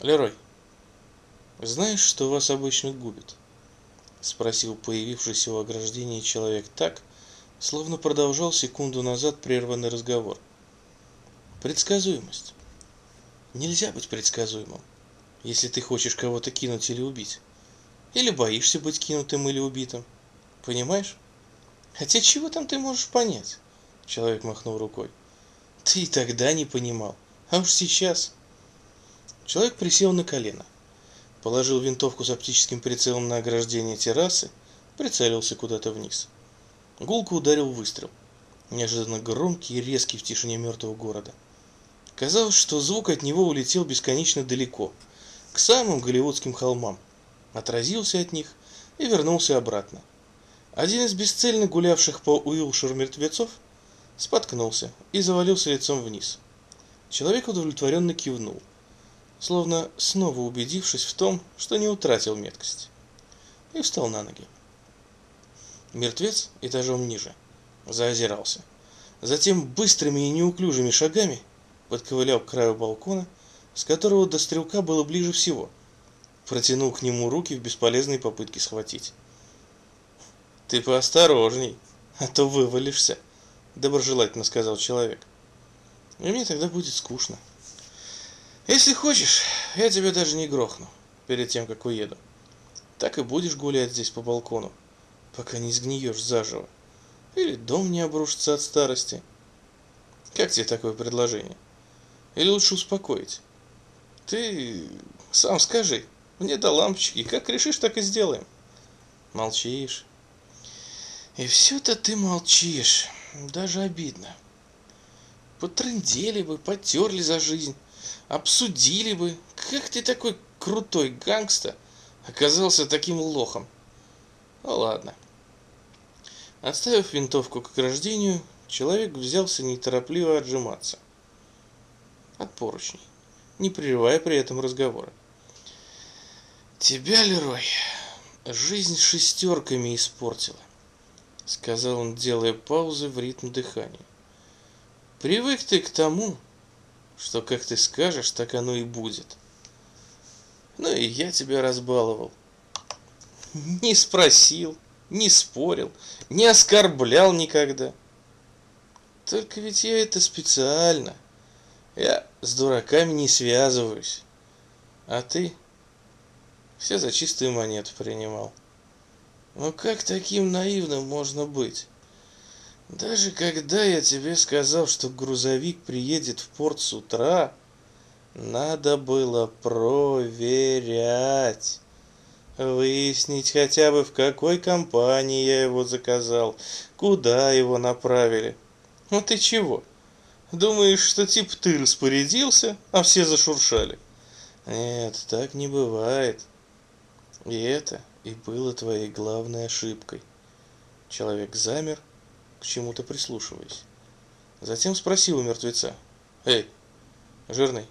Лерой, знаешь, что вас обычно губит? Спросил появившийся у ограждения человек так, словно продолжал секунду назад прерванный разговор. Предсказуемость. Нельзя быть предсказуемым, если ты хочешь кого-то кинуть или убить. Или боишься быть кинутым или убитым. Понимаешь? Хотя чего там ты можешь понять? Человек махнул рукой. Ты и тогда не понимал. А уж сейчас. Человек присел на колено. Положил винтовку с оптическим прицелом на ограждение террасы, прицелился куда-то вниз. Гулко ударил выстрел. Неожиданно громкий и резкий в тишине мертвого города. Казалось, что звук от него улетел бесконечно далеко, к самым голливудским холмам, отразился от них и вернулся обратно. Один из бесцельно гулявших по Уилширу мертвецов споткнулся и завалился лицом вниз. Человек удовлетворенно кивнул, словно снова убедившись в том, что не утратил меткость, и встал на ноги. Мертвец этажом ниже заозирался. Затем быстрыми и неуклюжими шагами подковылял к краю балкона, с которого до стрелка было ближе всего. Протянул к нему руки в бесполезной попытке схватить. «Ты поосторожней, а то вывалишься», — доброжелательно сказал человек. «И мне тогда будет скучно. Если хочешь, я тебя даже не грохну перед тем, как уеду. Так и будешь гулять здесь по балкону, пока не сгниешь заживо. Или дом не обрушится от старости. Как тебе такое предложение?» Или лучше успокоить? Ты сам скажи. Мне до лампочки. Как решишь, так и сделаем. Молчишь. И все-то ты молчишь. Даже обидно. Потрындели бы, потерли за жизнь. Обсудили бы. Как ты такой крутой гангста оказался таким лохом? Ну ладно. Отставив винтовку к ограждению, человек взялся неторопливо отжиматься от поручней, не прерывая при этом разговора. «Тебя, Лерой, жизнь шестерками испортила», — сказал он, делая паузы в ритм дыхания. «Привык ты к тому, что, как ты скажешь, так оно и будет. Ну и я тебя разбаловал. Не спросил, не спорил, не оскорблял никогда. Только ведь я это специально, я с дураками не связываюсь. А ты все за чистую монету принимал. Ну как таким наивным можно быть? Даже когда я тебе сказал, что грузовик приедет в порт с утра, надо было проверять. Выяснить хотя бы, в какой компании я его заказал, куда его направили. Ну ты чего? Думаешь, что типа ты распорядился, а все зашуршали? Нет, так не бывает. И это и было твоей главной ошибкой. Человек замер, к чему-то прислушиваясь. Затем спросил у мертвеца. «Эй, жирный,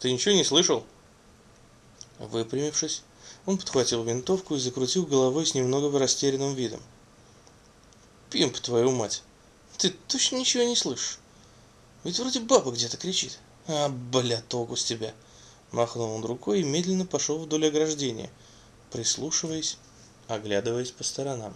ты ничего не слышал?» Выпрямившись, он подхватил винтовку и закрутил головой с немного растерянным видом. «Пимп, твою мать, ты точно ничего не слышишь?» Ведь вроде баба где-то кричит. А, бля, толку с тебя. Махнул он рукой и медленно пошел вдоль ограждения, прислушиваясь, оглядываясь по сторонам.